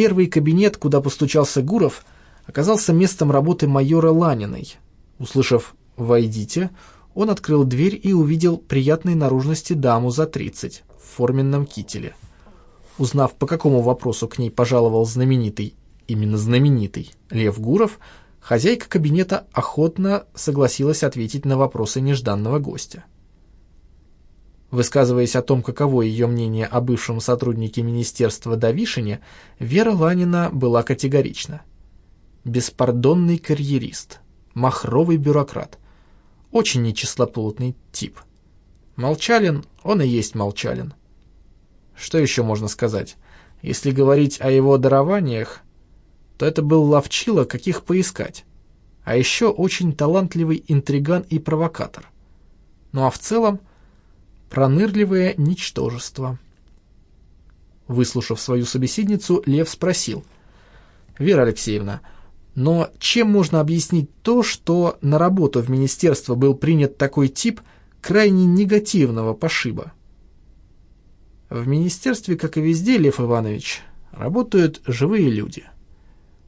Первый кабинет, куда постучался Гуров, оказался местом работы майора Ланиной. Услышав «Войдите», он открыл дверь и увидел приятной наружности даму за тридцать в форменном кителе. Узнав, по какому вопросу к ней пожаловал знаменитый, именно знаменитый, Лев Гуров, хозяйка кабинета охотно согласилась ответить на вопросы нежданного гостя. Высказываясь о том, каково ее мнение о бывшем сотруднике министерства Давишине, Вера Ланина была категорична. Беспардонный карьерист, махровый бюрократ, очень нечистоплотный тип. Молчалин, он и есть Молчалин. Что еще можно сказать? Если говорить о его дарованиях, то это был ловчило, каких поискать. А еще очень талантливый интриган и провокатор. Ну а в целом, пронырливое ничтожество. Выслушав свою собеседницу, Лев спросил. «Вера Алексеевна, но чем можно объяснить то, что на работу в министерство был принят такой тип крайне негативного пошиба?» В министерстве, как и везде, Лев Иванович, работают живые люди.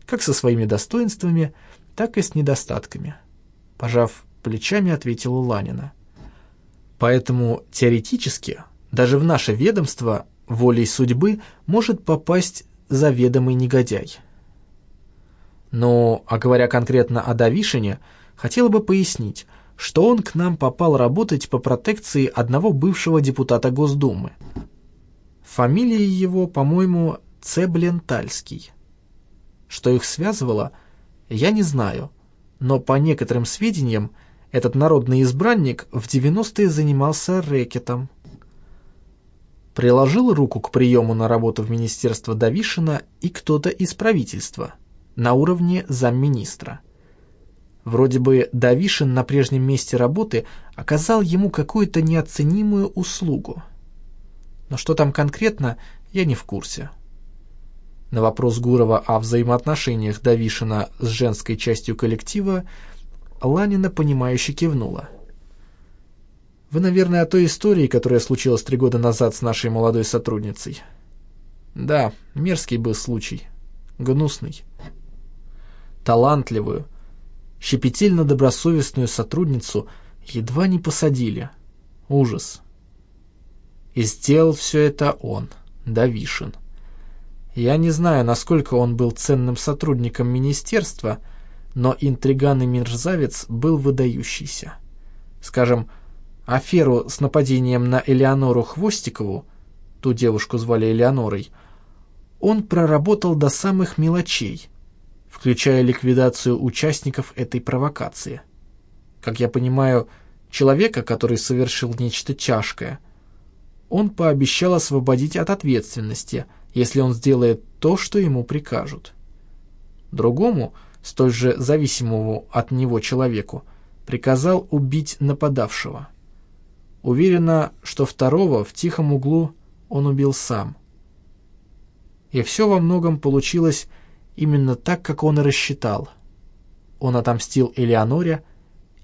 Как со своими достоинствами, так и с недостатками. Пожав плечами, ответила Ланина. Поэтому теоретически даже в наше ведомство волей судьбы может попасть заведомый негодяй. Но, а говоря конкретно о Давишине, хотела бы пояснить, что он к нам попал работать по протекции одного бывшего депутата Госдумы, Фамилия его, по-моему, Цеблентальский. Что их связывало, я не знаю, но по некоторым сведениям этот народный избранник в 90-е занимался рэкетом. Приложил руку к приему на работу в Министерство Давишина и кто-то из правительства на уровне замминистра. Вроде бы Давишин на прежнем месте работы оказал ему какую-то неоценимую услугу но что там конкретно, я не в курсе. На вопрос Гурова о взаимоотношениях Давишина с женской частью коллектива Ланина, понимающе кивнула. «Вы, наверное, о той истории, которая случилась три года назад с нашей молодой сотрудницей?» «Да, мерзкий был случай. Гнусный. Талантливую, щепетильно-добросовестную сотрудницу едва не посадили. Ужас. И сделал все это он, Давишин. Я не знаю, насколько он был ценным сотрудником министерства, но интриган и мерзавец был выдающийся. Скажем, аферу с нападением на Элеонору Хвостикову, ту девушку звали Элеонорой, он проработал до самых мелочей, включая ликвидацию участников этой провокации. Как я понимаю, человека, который совершил нечто тяжкое – он пообещал освободить от ответственности, если он сделает то, что ему прикажут. Другому, столь же зависимому от него человеку, приказал убить нападавшего. Уверена, что второго в тихом углу он убил сам. И все во многом получилось именно так, как он и рассчитал. Он отомстил Элеоноре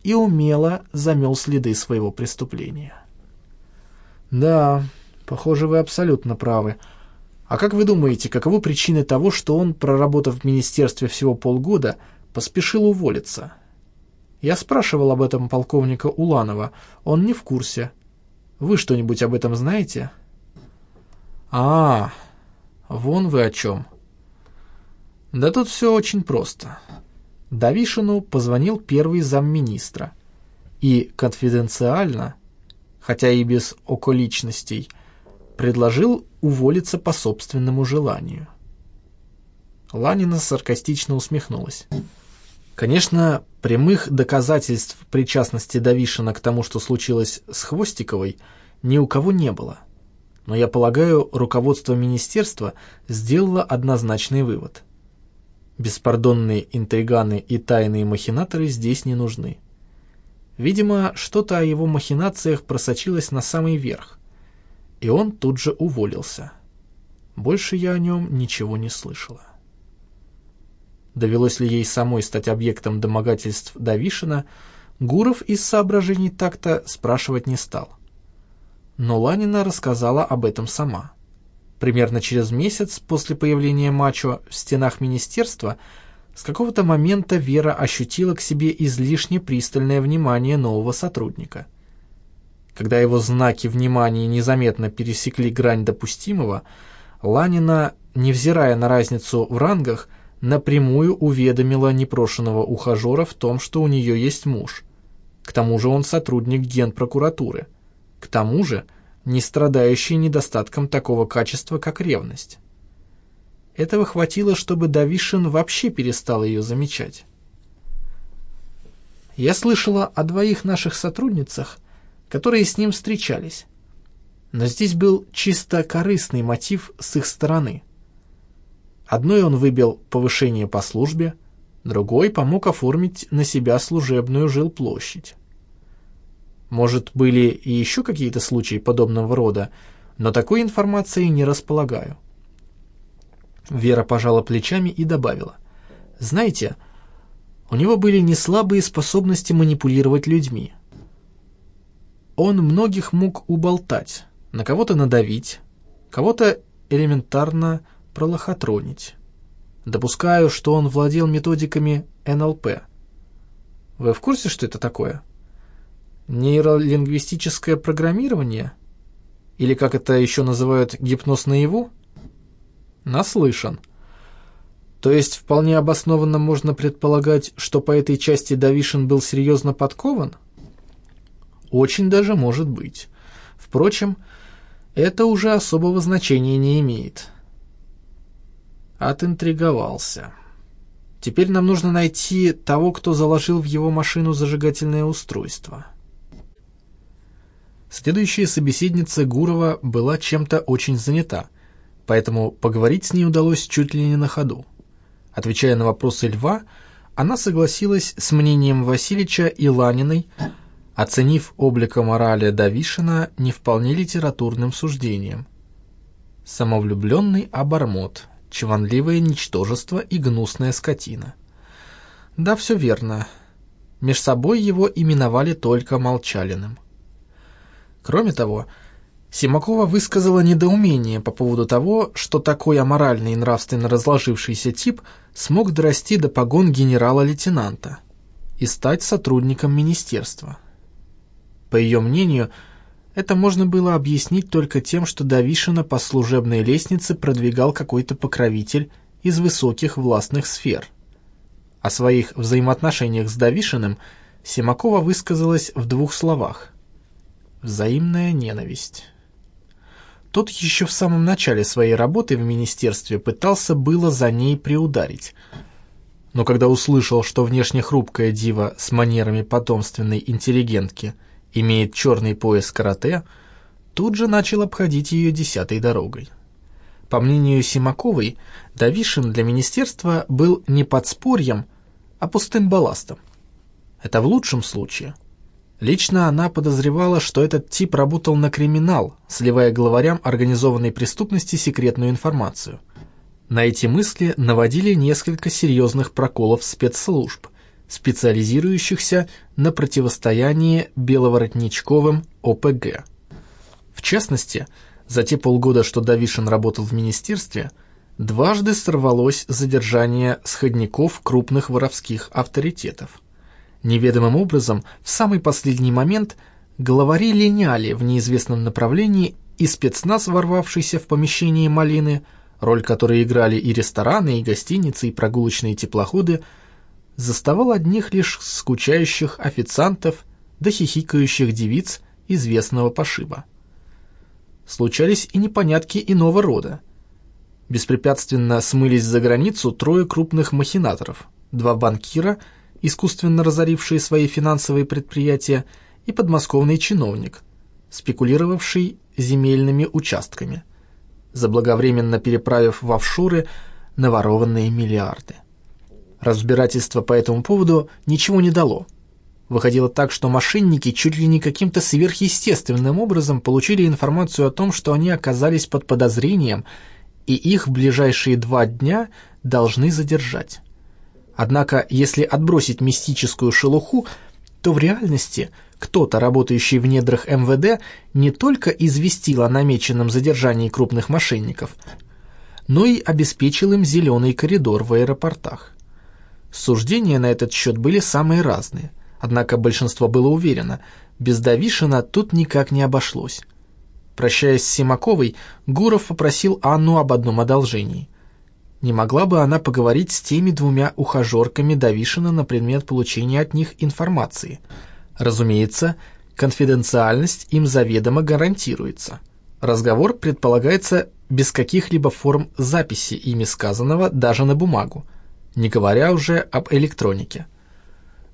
и умело замел следы своего преступления. «Да, похоже, вы абсолютно правы. А как вы думаете, каковы причины того, что он, проработав в министерстве всего полгода, поспешил уволиться?» Я спрашивал об этом полковника Уланова. Он не в курсе. Вы что-нибудь об этом знаете? А, вон вы о чем. Да тут все очень просто. Давишину позвонил первый замминистра и конфиденциально хотя и без околичностей, предложил уволиться по собственному желанию. Ланина саркастично усмехнулась. Конечно, прямых доказательств причастности Давишина к тому, что случилось с Хвостиковой, ни у кого не было. Но я полагаю, руководство министерства сделало однозначный вывод. Беспардонные интриганы и тайные махинаторы здесь не нужны. Видимо, что-то о его махинациях просочилось на самый верх, и он тут же уволился. Больше я о нем ничего не слышала. Довелось ли ей самой стать объектом домогательств Давишина, Гуров из соображений так-то спрашивать не стал. Но Ланина рассказала об этом сама. примерно через месяц после появления Мачо в стенах министерства, с какого-то момента Вера ощутила к себе излишне пристальное внимание нового сотрудника. Когда его знаки внимания незаметно пересекли грань допустимого, Ланина, невзирая на разницу в рангах, напрямую уведомила непрошенного ухажера в том, что у нее есть муж. К тому же он сотрудник генпрокуратуры. К тому же не страдающий недостатком такого качества, как ревность. Этого хватило, чтобы Давишин вообще перестал ее замечать. Я слышала о двоих наших сотрудницах, которые с ним встречались. Но здесь был чисто корыстный мотив с их стороны. Одной он выбил повышение по службе, другой помог оформить на себя служебную жилплощадь. Может, были и еще какие-то случаи подобного рода, но такой информации не располагаю. Вера пожала плечами и добавила. «Знаете, у него были неслабые способности манипулировать людьми. Он многих мог уболтать, на кого-то надавить, кого-то элементарно пролохотронить. Допускаю, что он владел методиками НЛП. Вы в курсе, что это такое? Нейролингвистическое программирование? Или как это еще называют гипноз наяву? Наслышан. То есть вполне обоснованно можно предполагать, что по этой части Давишин был серьезно подкован? Очень даже может быть. Впрочем, это уже особого значения не имеет. Отинтриговался. Теперь нам нужно найти того, кто заложил в его машину зажигательное устройство. Следующая собеседница Гурова была чем-то очень занята, поэтому поговорить с ней удалось чуть ли не на ходу. Отвечая на вопросы Льва, она согласилась с мнением Васильича и Ланиной, оценив облика морали Давишина не вполне литературным суждением. Самовлюбленный обормот, чванливое ничтожество и гнусная скотина. Да, все верно. Меж собой его именовали только Молчалиным. Кроме того, Симакова высказала недоумение по поводу того, что такой аморальный и нравственно разложившийся тип смог дорасти до погон генерала-лейтенанта и стать сотрудником министерства. По ее мнению, это можно было объяснить только тем, что Давишина по служебной лестнице продвигал какой-то покровитель из высоких властных сфер. О своих взаимоотношениях с Давишиным Симакова высказалась в двух словах. Взаимная ненависть. Тот еще в самом начале своей работы в министерстве пытался было за ней приударить. Но когда услышал, что внешне хрупкая дива с манерами потомственной интеллигентки – имеет черный пояс карате, тут же начал обходить ее десятой дорогой. По мнению Симаковой, Давишин для министерства был не подспорьем, а пустым балластом. Это в лучшем случае. Лично она подозревала, что этот тип работал на криминал, сливая главарям организованной преступности секретную информацию. На эти мысли наводили несколько серьезных проколов спецслужб – специализирующихся на противостоянии беловоротничковым ОПГ. В частности, за те полгода, что Давишин работал в министерстве, дважды сорвалось задержание сходников крупных воровских авторитетов. Неведомым образом, в самый последний момент главари линяли в неизвестном направлении, и спецназ, ворвавшийся в помещение малины, роль которой играли и рестораны, и гостиницы, и прогулочные теплоходы – заставал одних лишь скучающих официантов да хихикающих девиц известного пошиба. Случались и непонятки иного рода. Беспрепятственно смылись за границу трое крупных махинаторов, два банкира, искусственно разорившие свои финансовые предприятия, и подмосковный чиновник, спекулировавший земельными участками, заблаговременно переправив в офшоры наворованные миллиарды. Разбирательство по этому поводу ничего не дало. Выходило так, что мошенники чуть ли не каким-то сверхъестественным образом получили информацию о том, что они оказались под подозрением, и их в ближайшие два дня должны задержать. Однако, если отбросить мистическую шелуху, то в реальности кто-то, работающий в недрах МВД, не только известил о намеченном задержании крупных мошенников, но и обеспечил им зеленый коридор в аэропортах. Суждения на этот счет были самые разные, однако большинство было уверено, без Давишина тут никак не обошлось. Прощаясь с Симаковой, Гуров попросил Анну об одном одолжении. Не могла бы она поговорить с теми двумя ухажерками Давишина на предмет получения от них информации? Разумеется, конфиденциальность им заведомо гарантируется. Разговор предполагается без каких-либо форм записи ими сказанного даже на бумагу, не говоря уже об электронике.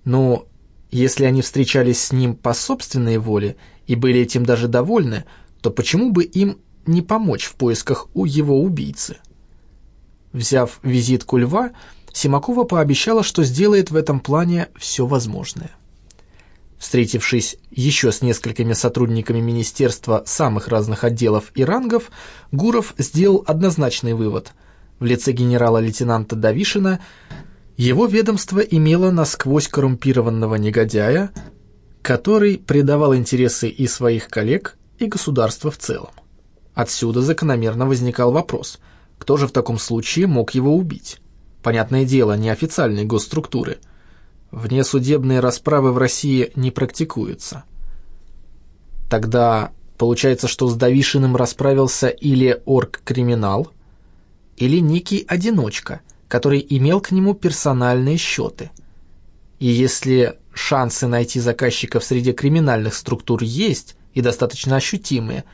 Но если они встречались с ним по собственной воле и были этим даже довольны, то почему бы им не помочь в поисках у его убийцы? Взяв визитку льва, Симакова пообещала, что сделает в этом плане все возможное. Встретившись еще с несколькими сотрудниками министерства самых разных отделов и рангов, Гуров сделал однозначный вывод. В лице генерала-лейтенанта Давишина его ведомство имело насквозь коррумпированного негодяя, который предавал интересы и своих коллег, и государства в целом. Отсюда закономерно возникал вопрос, кто же в таком случае мог его убить? Понятное дело, неофициальные госструктуры – внесудебные расправы в России не практикуются. Тогда получается, что с Давишиным расправился или орг-криминал, или некий одиночка, который имел к нему персональные счеты. И если шансы найти заказчиков среди криминальных структур есть и достаточно ощутимые,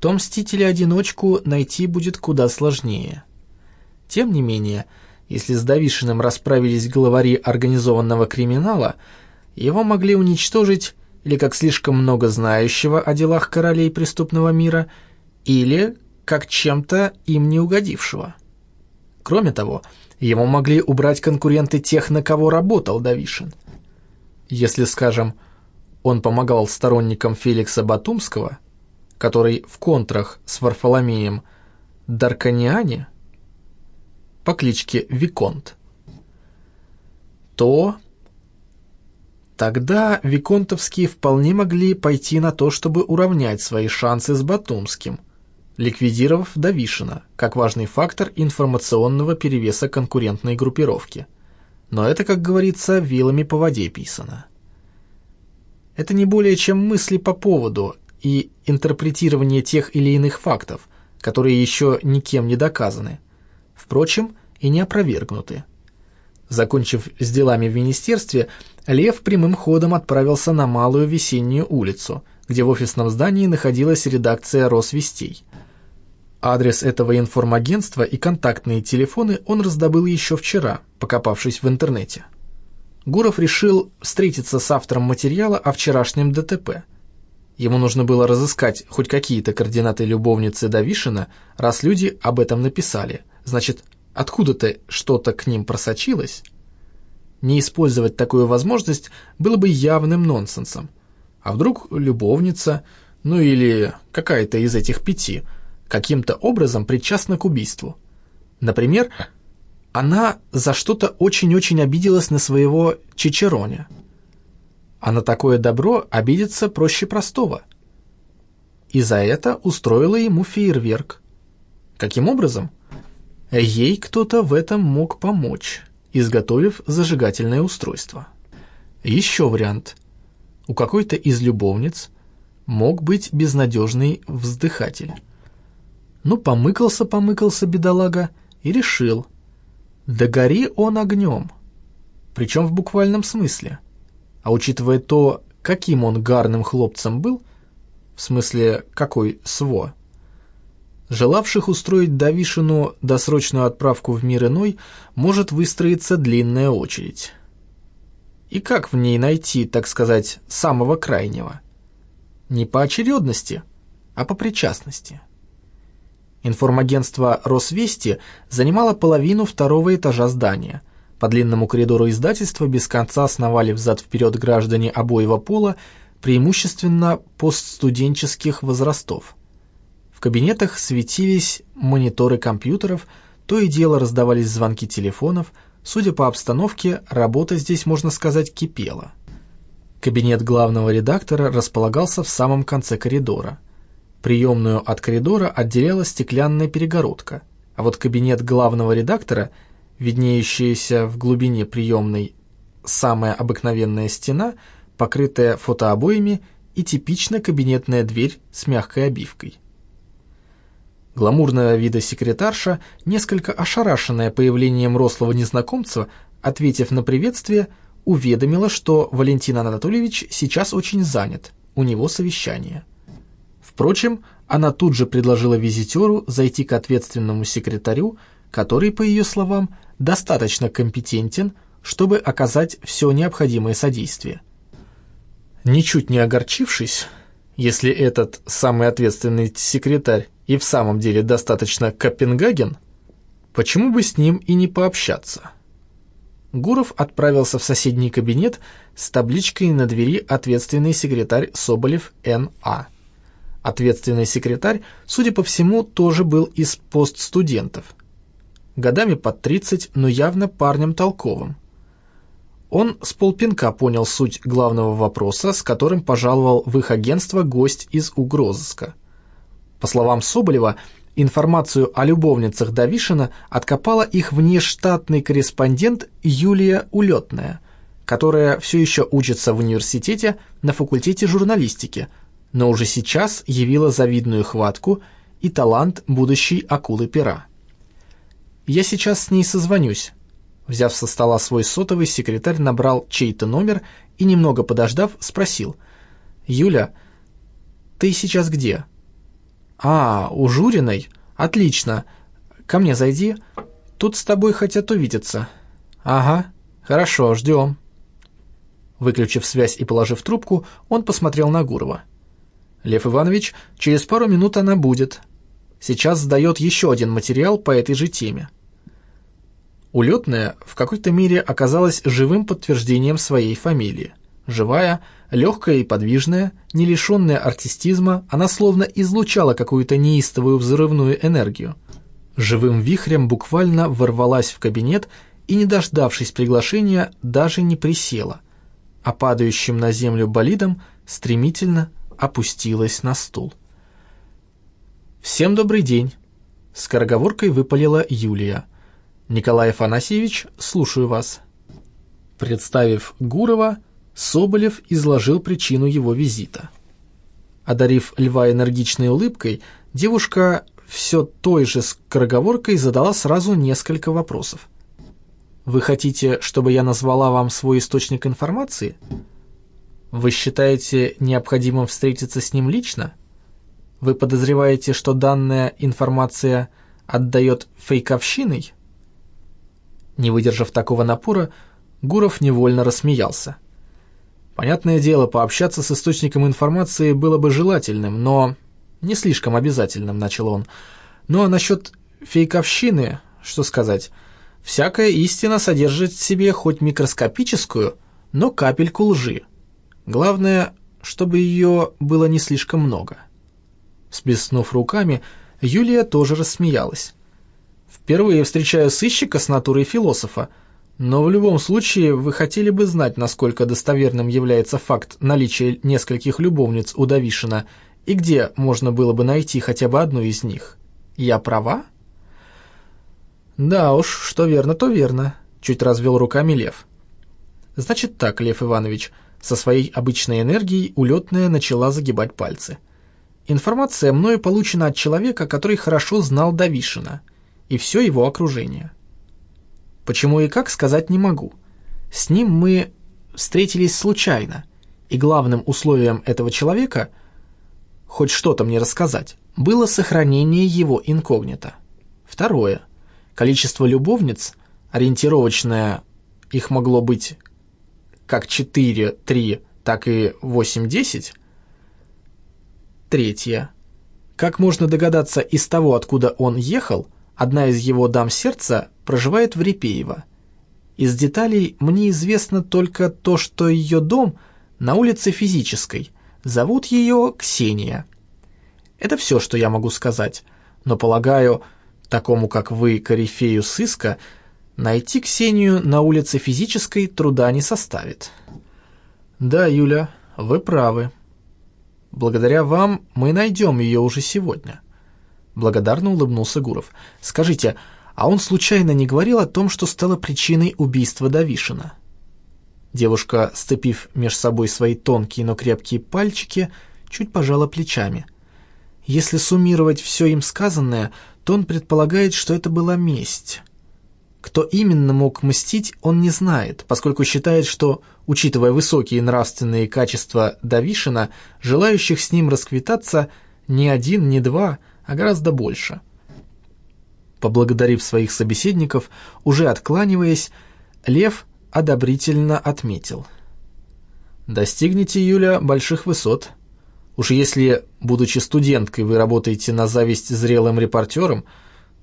то мстителя-одиночку найти будет куда сложнее. Тем не менее, если с Давишиным расправились главари организованного криминала, его могли уничтожить или как слишком много знающего о делах королей преступного мира, или как чем-то им не угодившего. Кроме того, его могли убрать конкуренты тех, на кого работал Давишин. Если, скажем, он помогал сторонникам Феликса Батумского, который в контрах с Варфоломеем Дарканиане – по кличке Виконт, то тогда виконтовские вполне могли пойти на то, чтобы уравнять свои шансы с Батумским, ликвидировав Давишина как важный фактор информационного перевеса конкурентной группировки. Но это, как говорится, вилами по воде писано. Это не более чем мысли по поводу и интерпретирование тех или иных фактов, которые еще никем не доказаны – впрочем, и не опровергнуты. Закончив с делами в министерстве, Лев прямым ходом отправился на Малую Весеннюю улицу, где в офисном здании находилась редакция «Росвестей». Адрес этого информагентства и контактные телефоны он раздобыл еще вчера, покопавшись в интернете. Гуров решил встретиться с автором материала о вчерашнем ДТП. Ему нужно было разыскать хоть какие-то координаты любовницы Давишина, раз люди об этом написали – Значит, откуда-то что-то к ним просочилось? Не использовать такую возможность было бы явным нонсенсом. А вдруг любовница, ну или какая-то из этих пяти, каким-то образом причастна к убийству? Например, она за что-то очень-очень обиделась на своего Чичероня. А на такое добро обидеться проще простого. И за это устроила ему фейерверк. Каким образом? Ей кто-то в этом мог помочь, изготовив зажигательное устройство. Еще вариант. У какой-то из любовниц мог быть безнадежный вздыхатель. Ну, помыкался-помыкался бедолага и решил. Да гори он огнем. Причем в буквальном смысле. А учитывая то, каким он гарным хлопцем был, в смысле, какой сво, Желавших устроить Давишину досрочную отправку в мир иной может выстроиться длинная очередь. И как в ней найти, так сказать, самого крайнего? Не по очередности, а по причастности. Информагентство «Росвести» занимало половину второго этажа здания. По длинному коридору издательства без конца сновали взад-вперед граждане обоего пола, преимущественно постстуденческих возрастов. В кабинетах светились мониторы компьютеров, то и дело раздавались звонки телефонов. Судя по обстановке, работа здесь, можно сказать, кипела. Кабинет главного редактора располагался в самом конце коридора. Приемную от коридора отделяла стеклянная перегородка, а вот кабинет главного редактора, виднеющаяся в глубине приемной самая обыкновенная стена, покрытая фотообоями и типично кабинетная дверь с мягкой обивкой. Гламурного вида секретарша, несколько ошарашенная появлением рослого незнакомца, ответив на приветствие, уведомила, что Валентин Анатольевич сейчас очень занят, у него совещание. Впрочем, она тут же предложила визитеру зайти к ответственному секретарю, который, по ее словам, достаточно компетентен, чтобы оказать все необходимое содействие. Ничуть не огорчившись, если этот самый ответственный секретарь и в самом деле достаточно Копенгаген, почему бы с ним и не пообщаться? Гуров отправился в соседний кабинет с табличкой на двери «Ответственный секретарь Соболев Н.А». Ответственный секретарь, судя по всему, тоже был из постстудентов. Годами под 30, но явно парнем толковым. Он с полпинка понял суть главного вопроса, с которым пожаловал в их агентство гость из угрозыска. По словам Соболева, информацию о любовницах Давишина откопала их внештатный корреспондент Юлия Улетная, которая все еще учится в университете на факультете журналистики, но уже сейчас явила завидную хватку и талант будущей акулы-пера. «Я сейчас с ней созвонюсь», Взяв со стола свой сотовый, секретарь набрал чей-то номер и, немного подождав, спросил. «Юля, ты сейчас где?» «А, у Журиной? Отлично. Ко мне зайди. Тут с тобой хотят увидеться». «Ага, хорошо, ждем». Выключив связь и положив трубку, он посмотрел на Гурова. «Лев Иванович, через пару минут она будет. Сейчас сдает еще один материал по этой же теме». Улетная в какой-то мере оказалась живым подтверждением своей фамилии. Живая, легкая и подвижная, не лишенная артистизма, она словно излучала какую-то неистовую взрывную энергию. Живым вихрем буквально ворвалась в кабинет и, не дождавшись приглашения, даже не присела, а падающим на землю болидом стремительно опустилась на стул. «Всем добрый день!» — скороговоркой выпалила Юлия — Николай Афанасьевич, слушаю вас». Представив Гурова, Соболев изложил причину его визита. Одарив льва энергичной улыбкой, девушка все той же скороговоркой задала сразу несколько вопросов. «Вы хотите, чтобы я назвала вам свой источник информации? Вы считаете необходимым встретиться с ним лично? Вы подозреваете, что данная информация отдает фейковщиной?» Не выдержав такого напора, Гуров невольно рассмеялся. Понятное дело, пообщаться с источником информации было бы желательным, но не слишком обязательным, начал он. Ну а насчет фейковщины, что сказать, всякая истина содержит в себе хоть микроскопическую, но капельку лжи. Главное, чтобы ее было не слишком много. Сплеснув руками, Юлия тоже рассмеялась. Впервые встречаю сыщика с натурой философа, но в любом случае вы хотели бы знать, насколько достоверным является факт наличия нескольких любовниц у Давишина и где можно было бы найти хотя бы одну из них. Я права? Да уж, что верно, то верно, чуть развел руками Лев. Значит так, Лев Иванович, со своей обычной энергией улетная начала загибать пальцы. Информация мною получена от человека, который хорошо знал Давишина – и все его окружение. Почему и как, сказать не могу. С ним мы встретились случайно, и главным условием этого человека, хоть что-то мне рассказать, было сохранение его инкогнито. Второе. Количество любовниц, ориентировочное, их могло быть как 4, 3, так и 8, 10. Третье. Как можно догадаться из того, откуда он ехал, Одна из его дам сердца проживает в Репеево. Из деталей мне известно только то, что ее дом на улице Физической. Зовут ее Ксения. Это все, что я могу сказать. Но, полагаю, такому, как вы, корифею сыска, найти Ксению на улице Физической труда не составит. Да, Юля, вы правы. Благодаря вам мы найдем ее уже сегодня. Благодарно улыбнулся Гуров. Скажите, а он случайно не говорил о том, что стало причиной убийства Давишина? Девушка, сцепив меж собой свои тонкие, но крепкие пальчики, чуть пожала плечами. Если суммировать все им сказанное, то он предполагает, что это была месть. Кто именно мог мстить, он не знает, поскольку считает, что, учитывая высокие нравственные качества Давишина, желающих с ним расквитаться не один, не два, а гораздо больше. Поблагодарив своих собеседников, уже откланиваясь, Лев одобрительно отметил. «Достигнете, Юля, больших высот. Уж если, будучи студенткой, вы работаете на зависть зрелым репортерам,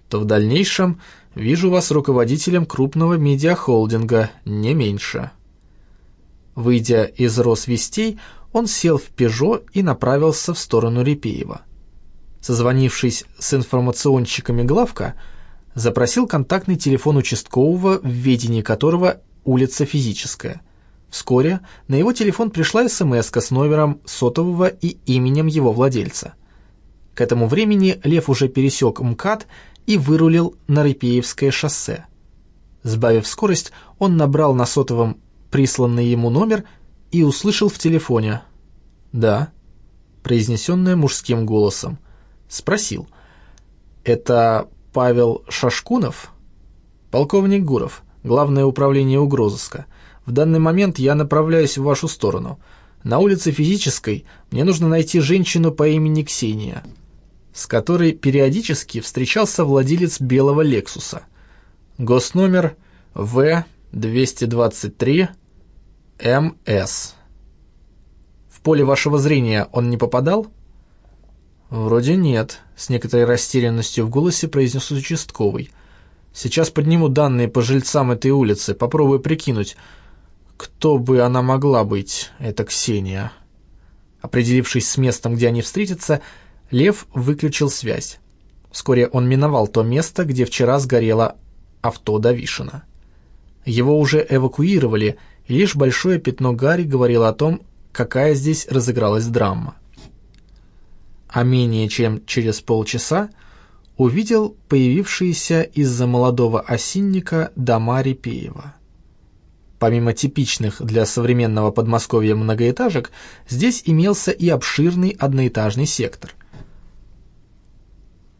то в дальнейшем вижу вас руководителем крупного медиахолдинга, не меньше». Выйдя из Росвестей, он сел в «Пежо» и направился в сторону Репеева. Созвонившись с информационщиками главка, запросил контактный телефон участкового, в ведении которого улица Физическая. Вскоре на его телефон пришла смс с номером сотового и именем его владельца. К этому времени Лев уже пересек МКАД и вырулил на Рыпеевское шоссе. Сбавив скорость, он набрал на сотовом присланный ему номер и услышал в телефоне «Да», произнесенное мужским голосом. Спросил «Это Павел Шашкунов?» «Полковник Гуров, Главное управление угрозыска. В данный момент я направляюсь в вашу сторону. На улице Физической мне нужно найти женщину по имени Ксения, с которой периодически встречался владелец белого «Лексуса». Госномер В-223 МС. В поле вашего зрения он не попадал? Вроде нет, с некоторой растерянностью в голосе произнес участковый – Сейчас подниму данные по жильцам этой улицы, попробую прикинуть, кто бы она могла быть, эта Ксения. Определившись с местом, где они встретятся, Лев выключил связь. Вскоре он миновал то место, где вчера сгорело авто Давишина. Его уже эвакуировали, и лишь большое пятно Гарри говорило о том, какая здесь разыгралась драма. А менее чем через полчаса увидел появившиеся из-за молодого осинника дома Репеева. Помимо типичных для современного Подмосковья многоэтажек, здесь имелся и обширный одноэтажный сектор.